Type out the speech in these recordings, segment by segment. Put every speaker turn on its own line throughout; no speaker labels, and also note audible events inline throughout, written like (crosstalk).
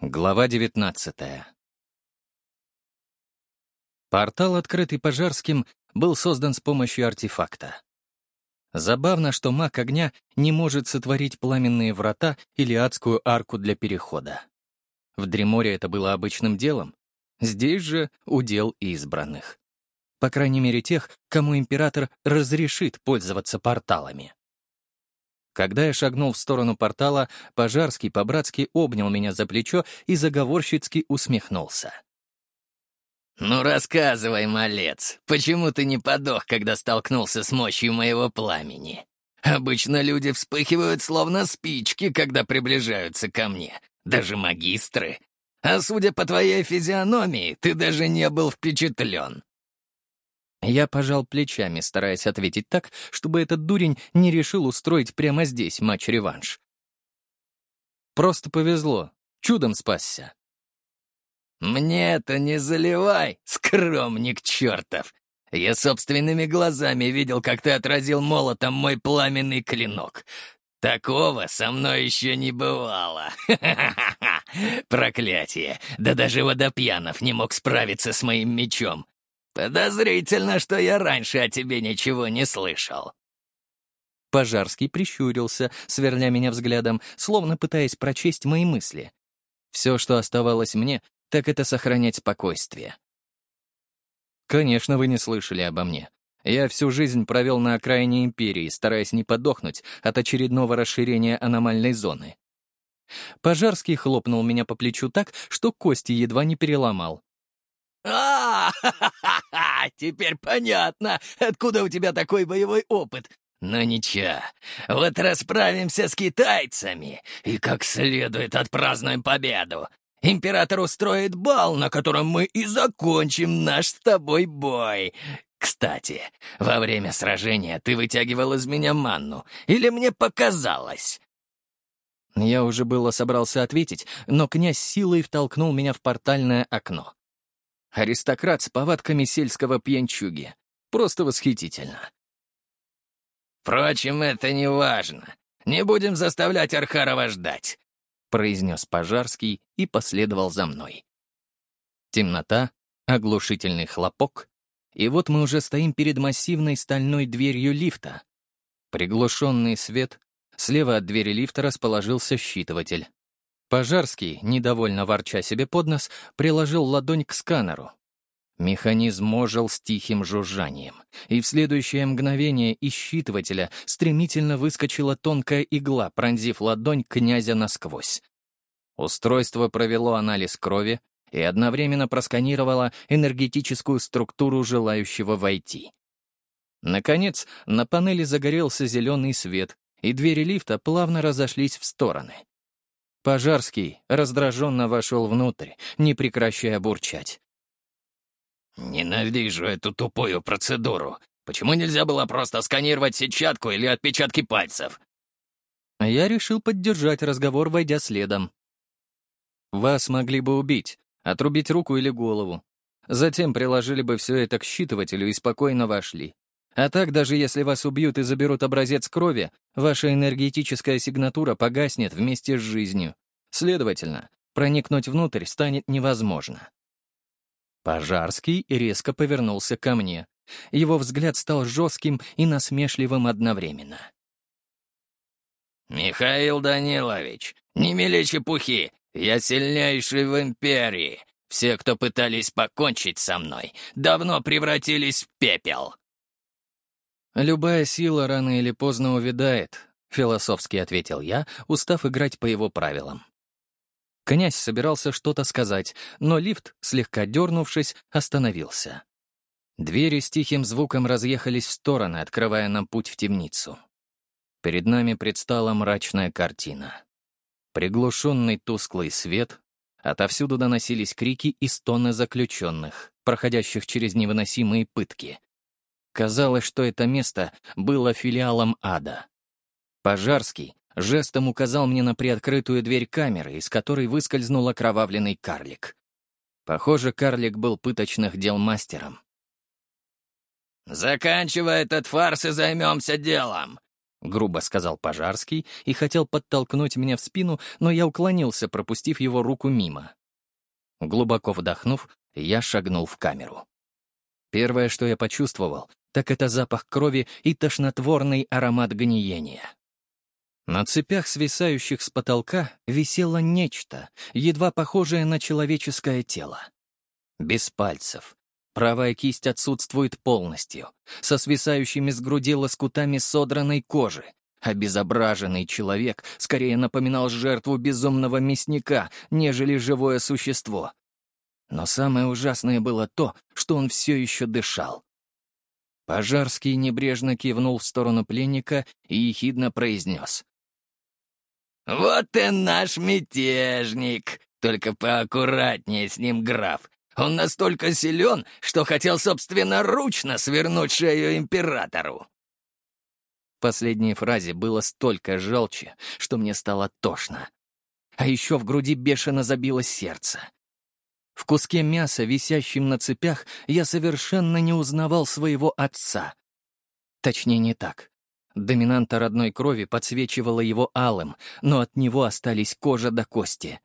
Глава 19 Портал, открытый Пожарским, был создан с помощью артефакта. Забавно, что маг огня не может сотворить пламенные врата или адскую арку для перехода. В Дреморе это было обычным делом. Здесь же удел избранных. По крайней мере, тех, кому император разрешит пользоваться порталами. Когда я шагнул в сторону портала, Пожарский по-братски обнял меня за плечо и заговорщицки усмехнулся.
«Ну рассказывай, малец, почему ты не подох, когда столкнулся с мощью моего пламени? Обычно люди вспыхивают словно спички, когда приближаются ко мне, даже магистры. А судя по твоей физиономии, ты даже не был впечатлен.
Я пожал плечами, стараясь ответить так, чтобы этот дурень не решил устроить прямо здесь матч-реванш. Просто повезло. Чудом спасся.
«Мне это не заливай, скромник чертов! Я собственными глазами видел, как ты отразил молотом мой пламенный клинок. Такого со мной еще не бывало. (laughs) Проклятие! Да даже Водопьянов не мог справиться с моим мечом. «Подозрительно, что я раньше о тебе ничего не слышал».
Пожарский прищурился, сверля меня взглядом, словно пытаясь прочесть мои мысли. Все, что оставалось мне, так это сохранять спокойствие. Конечно, вы не слышали обо мне. Я всю жизнь провел на окраине Империи, стараясь не подохнуть от очередного расширения аномальной зоны. Пожарский хлопнул меня по плечу так, что кости едва не переломал. (laughs)
А, теперь понятно, откуда у тебя такой боевой опыт. Но ничего, вот расправимся с китайцами и как следует отпразднуем победу. Император устроит бал, на котором мы и закончим наш с тобой бой. Кстати, во время сражения ты вытягивал из меня манну, или мне показалось?»
Я уже было собрался ответить, но князь силой втолкнул меня в портальное окно. Аристократ с повадками сельского пьянчуги. Просто восхитительно.
«Впрочем, это не важно. Не будем заставлять Архарова ждать», —
произнес Пожарский и последовал за мной. Темнота, оглушительный хлопок, и вот мы уже стоим перед массивной стальной дверью лифта. Приглушенный свет, слева от двери лифта расположился считыватель. Пожарский, недовольно ворча себе под нос, приложил ладонь к сканеру. Механизм ожил с тихим жужжанием, и в следующее мгновение из считывателя стремительно выскочила тонкая игла, пронзив ладонь князя насквозь. Устройство провело анализ крови и одновременно просканировало энергетическую структуру желающего войти. Наконец, на панели загорелся зеленый свет, и двери лифта плавно разошлись в стороны. Пожарский раздраженно вошел внутрь, не прекращая бурчать.
«Ненавижу эту тупую процедуру. Почему нельзя было просто сканировать сетчатку или отпечатки пальцев?»
Я решил поддержать разговор, войдя следом. «Вас могли бы убить, отрубить руку или голову. Затем приложили бы все это к считывателю и спокойно вошли. А так, даже если вас убьют и заберут образец крови, ваша энергетическая сигнатура погаснет вместе с жизнью. Следовательно, проникнуть внутрь станет невозможно. Пожарский резко повернулся ко мне. Его взгляд стал жестким и насмешливым одновременно.
«Михаил Данилович, не мели чепухи, я сильнейший в империи. Все, кто пытались покончить со мной, давно превратились в пепел.
«Любая сила рано или поздно увядает», — философски ответил я, устав играть по его правилам. Князь собирался что-то сказать, но лифт, слегка дернувшись, остановился. Двери с тихим звуком разъехались в стороны, открывая нам путь в темницу. Перед нами предстала мрачная картина. Приглушенный тусклый свет, отовсюду доносились крики и стоны заключенных, проходящих через невыносимые пытки. Казалось, что это место было филиалом ада. Пожарский жестом указал мне на приоткрытую дверь камеры, из которой выскользнул окровавленный карлик. Похоже, карлик был пыточных дел мастером.
«Заканчивай этот фарс и займемся делом!»
— грубо сказал Пожарский и хотел подтолкнуть меня в спину, но я уклонился, пропустив его руку мимо. Глубоко вдохнув, я шагнул в камеру. Первое, что я почувствовал, так это запах крови и тошнотворный аромат гниения. На цепях, свисающих с потолка, висело нечто, едва похожее на человеческое тело. Без пальцев. Правая кисть отсутствует полностью, со свисающими с груди лоскутами содранной кожи. Обезображенный человек скорее напоминал жертву безумного мясника, нежели живое существо. Но самое ужасное было то, что он все еще дышал. Пожарский небрежно кивнул в сторону пленника и ехидно произнес.
«Вот и наш мятежник! Только поаккуратнее с ним, граф. Он настолько силен, что хотел собственноручно свернуть шею императору».
В последней фразе было столько желчи, что мне стало тошно. А еще в груди бешено забилось сердце. В куске мяса, висящем на цепях, я совершенно не узнавал своего отца. Точнее, не так. Доминанта родной крови подсвечивала его алым, но от него остались кожа до кости.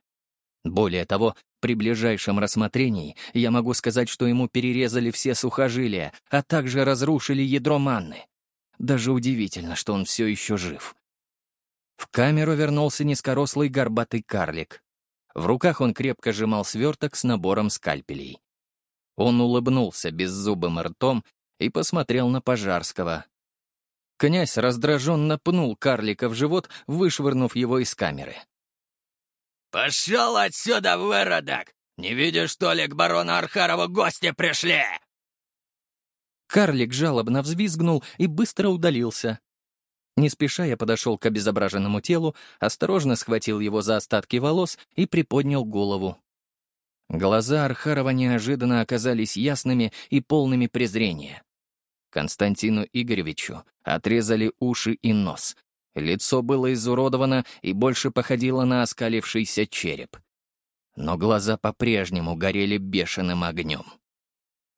Более того, при ближайшем рассмотрении я могу сказать, что ему перерезали все сухожилия, а также разрушили ядро манны. Даже удивительно, что он все еще жив. В камеру вернулся низкорослый горбатый карлик. В руках он крепко сжимал сверток с набором скальпелей. Он улыбнулся беззубым ртом и посмотрел на Пожарского, Князь раздраженно пнул карлика в живот, вышвырнув его из камеры.
«Пошел отсюда, выродок! Не видишь, что ли, к барону Архарова гости пришли?»
Карлик жалобно взвизгнул и быстро удалился. Не спеша я подошел к обезображенному телу, осторожно схватил его за остатки волос и приподнял голову. Глаза Архарова неожиданно оказались ясными и полными презрения. Константину Игоревичу отрезали уши и нос. Лицо было изуродовано и больше походило на оскалившийся череп. Но глаза по-прежнему горели бешеным огнем.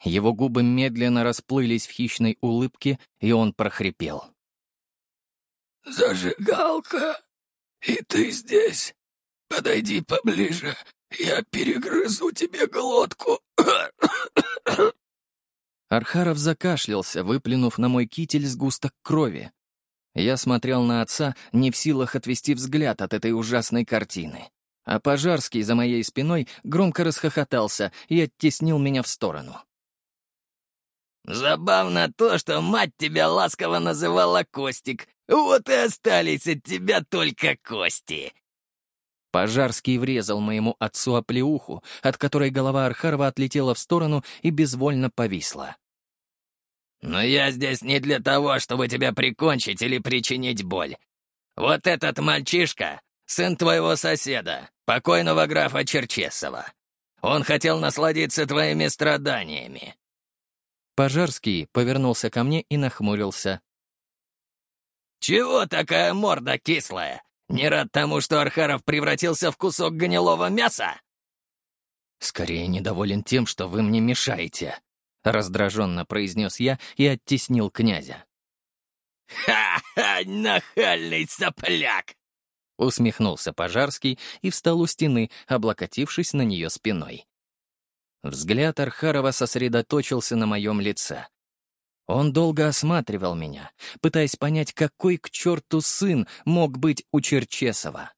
Его губы медленно расплылись в хищной улыбке, и он прохрипел.
«Зажигалка, и ты здесь? Подойди поближе, я перегрызу тебе глотку!»
Архаров закашлялся, выплюнув на мой китель сгусток крови. Я смотрел на отца, не в силах отвести взгляд от этой ужасной картины. А Пожарский за моей спиной громко расхохотался и оттеснил меня в сторону.
«Забавно то, что мать тебя ласково называла Костик. Вот и остались от тебя только кости».
Пожарский врезал моему отцу оплеуху, от которой голова Архарова отлетела в сторону и безвольно повисла.
«Но я здесь не для того, чтобы тебя прикончить или причинить боль. Вот этот мальчишка — сын твоего соседа, покойного графа Черчесова. Он хотел насладиться твоими страданиями».
Пожарский повернулся ко мне и нахмурился.
«Чего такая морда кислая? Не рад тому, что Архаров превратился в кусок гнилого мяса?»
«Скорее недоволен тем, что вы мне мешаете», Раздраженно произнес я и оттеснил князя.
«Ха-ха, нахальный сопляк!»
Усмехнулся Пожарский и встал у стены, облокотившись на нее спиной. Взгляд Архарова сосредоточился на моем лице. Он долго осматривал меня, пытаясь понять, какой к черту сын мог быть у Черчесова.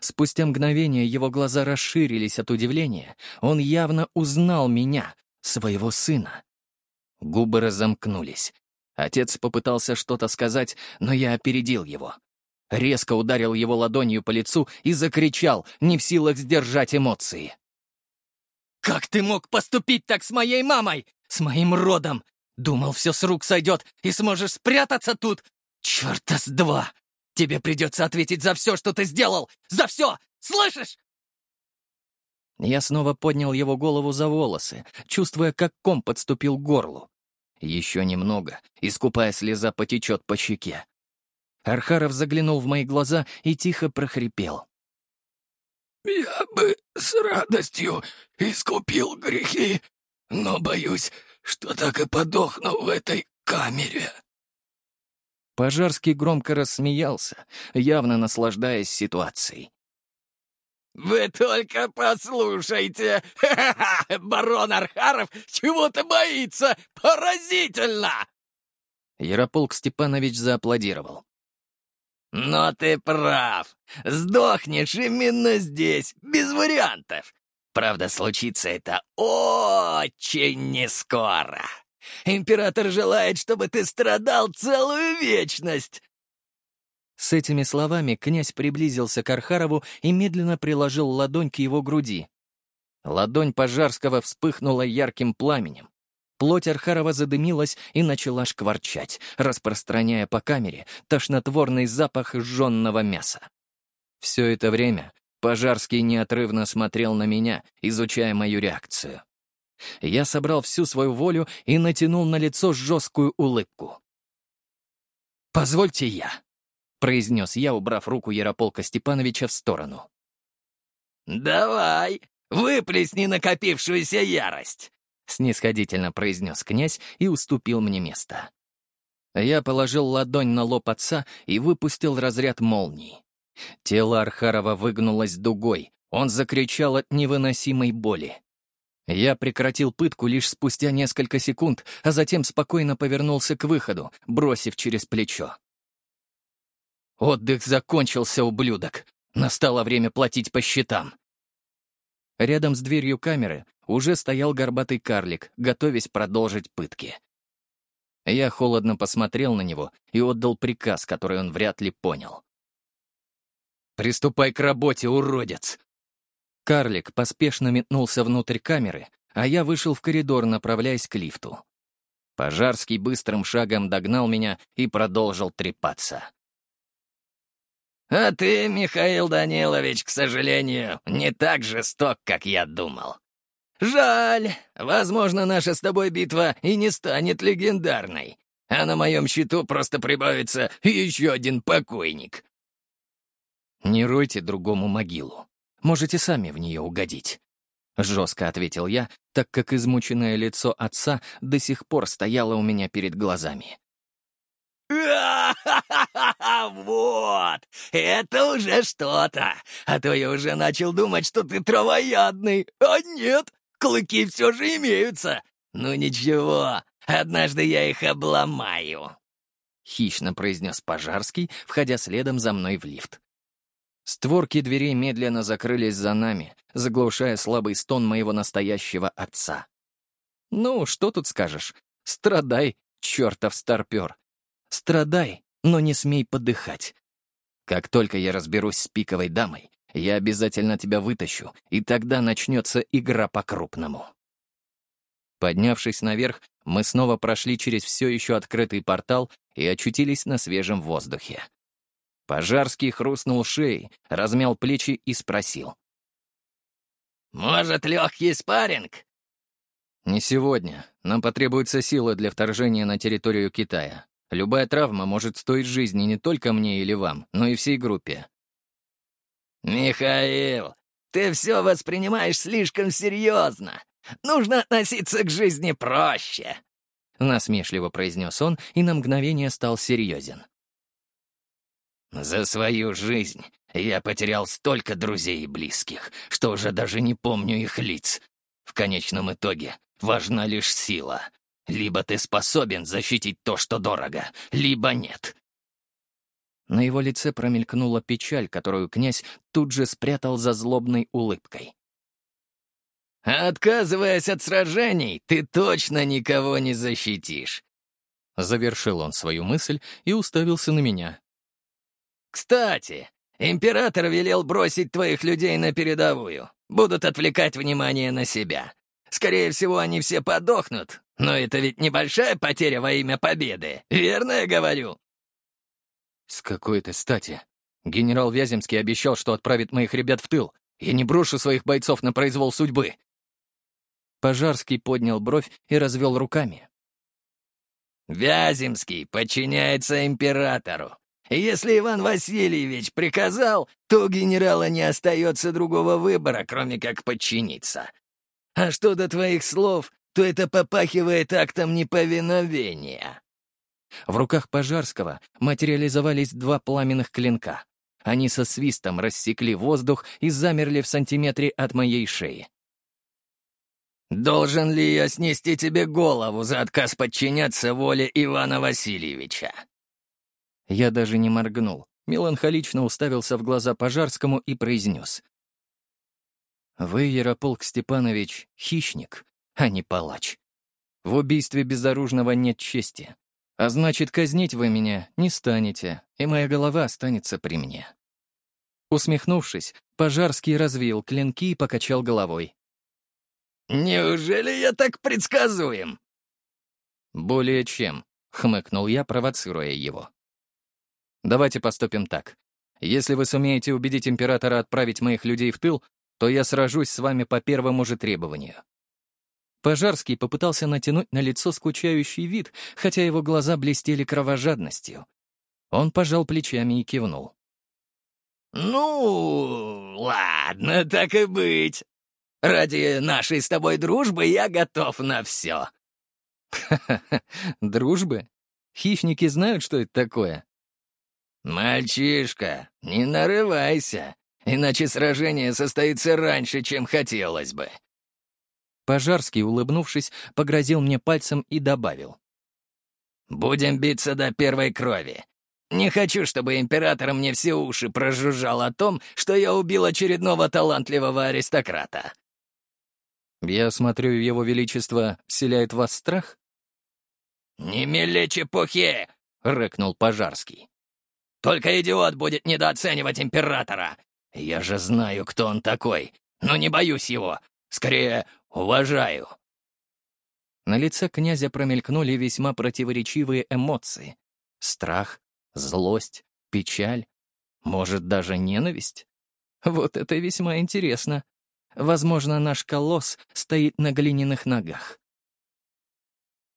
Спустя мгновение его глаза расширились от удивления. Он явно узнал меня, своего сына. Губы разомкнулись. Отец попытался что-то сказать, но я опередил его. Резко ударил его ладонью по лицу и закричал, не в силах сдержать эмоции. «Как ты мог поступить так с моей мамой? С моим родом? Думал, все с рук сойдет и сможешь спрятаться тут? Черта с два! Тебе придется ответить за все, что ты сделал! За все! Слышишь? Я снова поднял его голову за волосы, чувствуя, как ком подступил к горлу. Еще немного, и скупая слеза потечет по щеке. Архаров заглянул в мои глаза и тихо прохрипел.
«Я бы с радостью искупил грехи, но боюсь, что так и подохну в этой камере».
Пожарский громко рассмеялся, явно наслаждаясь ситуацией.
«Вы только послушайте! (laughs) Барон Архаров чего-то боится! Поразительно!»
Ярополк Степанович зааплодировал.
«Но ты прав. Сдохнешь именно здесь, без вариантов. Правда, случится это очень нескоро. Император желает, чтобы ты страдал целую вечность.
С этими словами князь приблизился к Архарову и медленно приложил ладонь к его груди. Ладонь Пожарского вспыхнула ярким пламенем. Плоть Архарова задымилась и начала шкварчать, распространяя по камере тошнотворный запах сжженного мяса. Все это время Пожарский неотрывно смотрел на меня, изучая мою реакцию. Я собрал всю свою волю и натянул на лицо жесткую улыбку. «Позвольте я», — произнес я, убрав руку Ярополка Степановича в сторону.
«Давай, выплесни накопившуюся ярость!»
— снисходительно произнес князь и уступил мне место. Я положил ладонь на лоб отца и выпустил разряд молний. Тело Архарова выгнулось дугой, он закричал от невыносимой боли. Я прекратил пытку лишь спустя несколько секунд, а затем спокойно повернулся к выходу, бросив через плечо. Отдых закончился, ублюдок. Настало время платить по счетам. Рядом с дверью камеры уже стоял горбатый карлик, готовясь продолжить пытки. Я холодно посмотрел на него и отдал приказ, который он вряд ли понял. «Приступай к работе, уродец!» Карлик поспешно метнулся внутрь камеры, а я вышел в коридор, направляясь к лифту. Пожарский быстрым шагом догнал меня и продолжил трепаться.
А ты, Михаил Данилович, к сожалению, не так жесток, как я думал. Жаль, возможно, наша с тобой битва и не станет легендарной, а на моем счету просто прибавится еще один покойник.
«Не ройте другому могилу. Можете сами в нее угодить», — жестко ответил я, так как измученное лицо отца до сих пор стояло у меня перед глазами. (laughs)
Вот! Это уже что-то! А то я уже начал думать, что ты травоядный. А нет, клыки все же имеются. Ну ничего, однажды я их обломаю.
Хищно произнес Пожарский, входя следом за мной в лифт. Створки дверей медленно закрылись за нами, заглушая слабый стон моего настоящего отца. Ну, что тут скажешь? Страдай, чертов старпер. Страдай, но не смей подыхать. Как только я разберусь с пиковой дамой, я обязательно тебя вытащу, и тогда начнется игра по-крупному. Поднявшись наверх, мы снова прошли через все еще открытый портал и очутились на свежем воздухе. Пожарский хрустнул шеей, размял плечи и спросил.
«Может, легкий спарринг?»
«Не сегодня. Нам потребуется сила для вторжения на территорию Китая. Любая травма может стоить жизни не только мне или вам, но и всей группе.
«Михаил, ты все воспринимаешь слишком серьезно. Нужно относиться к жизни проще», —
насмешливо произнес он и на мгновение стал серьезен.
«За свою жизнь я потерял столько друзей и близких, что уже даже не помню их лиц. В конечном итоге важна лишь сила. Либо ты способен защитить то, что дорого, либо нет.
На его лице промелькнула печаль, которую князь тут же спрятал за злобной улыбкой.
«Отказываясь от сражений, ты точно никого не защитишь!»
Завершил он свою мысль и уставился на меня.
«Кстати, император велел бросить твоих людей на передовую. Будут отвлекать внимание на себя. Скорее всего, они все подохнут, но это ведь небольшая потеря во имя победы, верно я говорю?»
«С какой-то стати? Генерал Вяземский обещал, что отправит моих ребят в тыл. Я не брошу своих бойцов на произвол судьбы». Пожарский поднял бровь и развел руками.
«Вяземский подчиняется императору. Если Иван Васильевич приказал, то у генерала не остается другого выбора, кроме как подчиниться. А что до твоих слов, то это попахивает актом неповиновения».
В руках Пожарского материализовались два пламенных клинка. Они со свистом рассекли воздух и замерли в сантиметре от моей шеи.
«Должен ли я снести тебе голову за отказ подчиняться воле Ивана Васильевича?»
Я даже не моргнул, меланхолично уставился в глаза Пожарскому и произнес. «Вы, Ярополк Степанович, хищник, а не палач. В убийстве безоружного нет чести. А значит, казнить вы меня не станете, и моя голова останется при мне». Усмехнувшись, Пожарский развеял клинки и покачал головой.
«Неужели я так предсказуем?»
«Более чем», — хмыкнул я, провоцируя его. «Давайте поступим так. Если вы сумеете убедить императора отправить моих людей в тыл, то я сражусь с вами по первому же требованию». Пожарский попытался натянуть на лицо скучающий вид, хотя его глаза блестели кровожадностью. Он пожал плечами и кивнул.
«Ну, ладно, так и быть. Ради нашей с тобой дружбы я готов на все».
«Ха-ха-ха, (laughs) дружбы? Хищники знают, что это такое?»
«Мальчишка, не нарывайся, иначе сражение состоится раньше, чем хотелось бы».
Пожарский, улыбнувшись, погрозил мне пальцем и добавил.
«Будем биться до первой крови. Не хочу, чтобы император мне все уши прожужжал о том, что я убил очередного талантливого аристократа.
«Я смотрю, его величество вселяет вас страх?»
«Не мели чепухи!» — рыкнул Пожарский. «Только идиот будет недооценивать императора. Я же знаю, кто он такой, но не боюсь его. Скорее, уважаю».
На лице князя промелькнули весьма противоречивые эмоции. Страх, злость, печаль, может, даже ненависть? Вот это весьма интересно. Возможно, наш колосс стоит на глиняных ногах.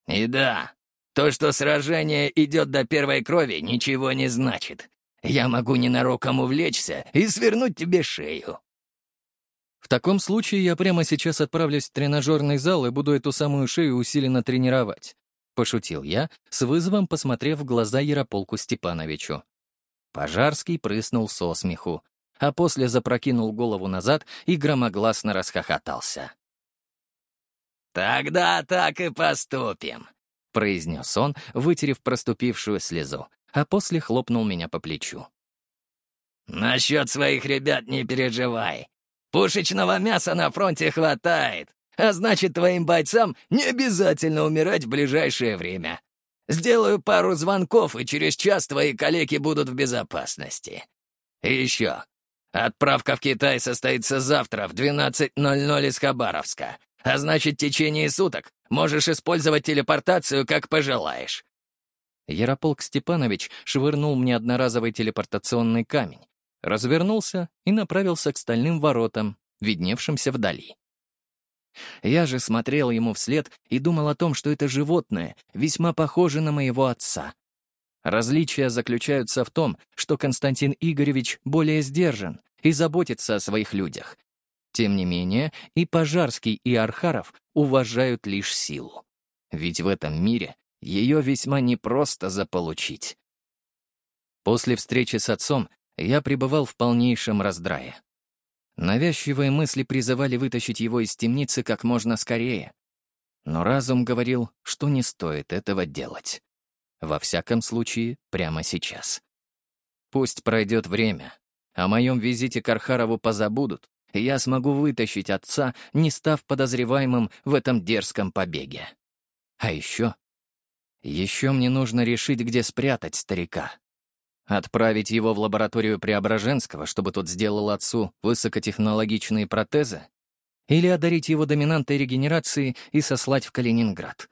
И да, то, что сражение идет до первой крови, ничего не значит. Я могу ненароком увлечься и свернуть тебе шею.
В таком случае я прямо сейчас отправлюсь в тренажерный зал и буду эту самую шею усиленно тренировать. Пошутил я, с вызовом посмотрев в глаза Ярополку Степановичу. Пожарский прыснул со смеху, а после запрокинул голову назад и громогласно расхохотался.
«Тогда так и поступим», —
произнес он, вытерев проступившую слезу, а после хлопнул меня по плечу.
«Насчет своих ребят не переживай. Пушечного мяса на фронте хватает, а значит, твоим бойцам не обязательно умирать в ближайшее время. Сделаю пару звонков, и через час твои коллеги будут в безопасности. И еще, Отправка в Китай состоится завтра в 12.00 из Хабаровска, а значит, в течение суток можешь использовать телепортацию, как пожелаешь».
Ярополк Степанович швырнул мне одноразовый телепортационный камень, развернулся и направился к стальным воротам, видневшимся вдали. Я же смотрел ему вслед и думал о том, что это животное весьма похоже на моего отца. Различия заключаются в том, что Константин Игоревич более сдержан и заботится о своих людях. Тем не менее, и Пожарский, и Архаров уважают лишь силу. Ведь в этом мире ее весьма непросто заполучить. После встречи с отцом я пребывал в полнейшем раздрае. Навязчивые мысли призывали вытащить его из темницы как можно скорее. Но разум говорил, что не стоит этого делать. Во всяком случае, прямо сейчас. Пусть пройдет время. О моем визите к Архарову позабудут, и я смогу вытащить отца, не став подозреваемым в этом дерзком побеге. А еще... Еще мне нужно решить, где спрятать старика. Отправить его в лабораторию Преображенского, чтобы тот сделал отцу высокотехнологичные протезы? Или одарить его доминантой регенерации и сослать в Калининград?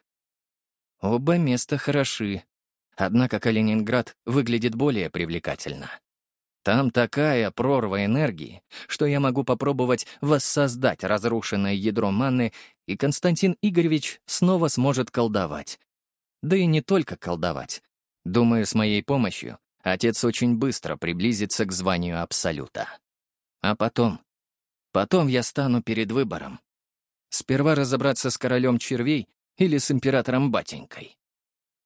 Оба места хороши, Однако Калининград выглядит более привлекательно. Там такая прорва энергии, что я могу попробовать воссоздать разрушенное ядро маны, и Константин Игоревич снова сможет колдовать. Да и не только колдовать. Думаю, с моей помощью отец очень быстро приблизится к званию Абсолюта. А потом... Потом я стану перед выбором. Сперва разобраться с королем червей или с императором батенькой.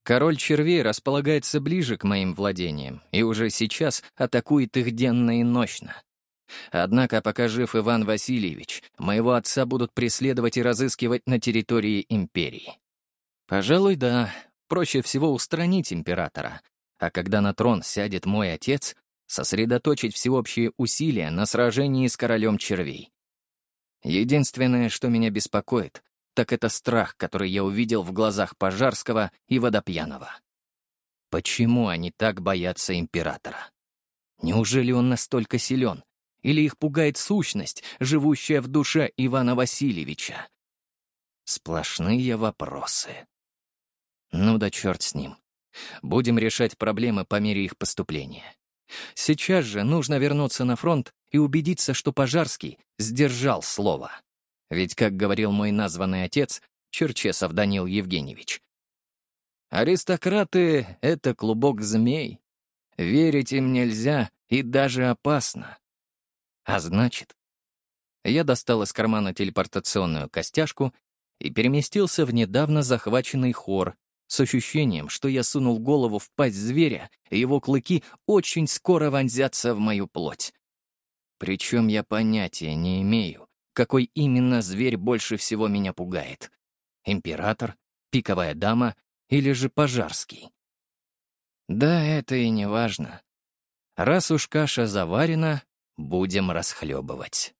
Король червей располагается ближе к моим владениям и уже сейчас атакует их денно и ночно. Однако, пока жив Иван Васильевич, моего отца будут преследовать и разыскивать на территории империи. Пожалуй, да, проще всего устранить императора, а когда на трон сядет мой отец, сосредоточить всеобщие усилия на сражении с королем червей. Единственное, что меня беспокоит, так это страх, который я увидел в глазах Пожарского и Водопьянова. Почему они так боятся императора? Неужели он настолько силен? Или их пугает сущность, живущая в душе Ивана Васильевича? Сплошные вопросы. Ну да черт с ним. Будем решать проблемы по мере их поступления. Сейчас же нужно вернуться на фронт и убедиться, что Пожарский сдержал слово. Ведь, как говорил мой названный отец, Черчесов Данил Евгеньевич, аристократы — это клубок змей. Верить им нельзя и даже опасно. А значит, я достал из кармана телепортационную костяшку и переместился в недавно захваченный хор с ощущением, что я сунул голову в пасть зверя, и его клыки очень скоро вонзятся в мою плоть. Причем я понятия не имею, какой именно зверь больше всего меня пугает. Император, пиковая дама или же пожарский. Да, это и не важно. Раз уж каша заварена, будем расхлебывать.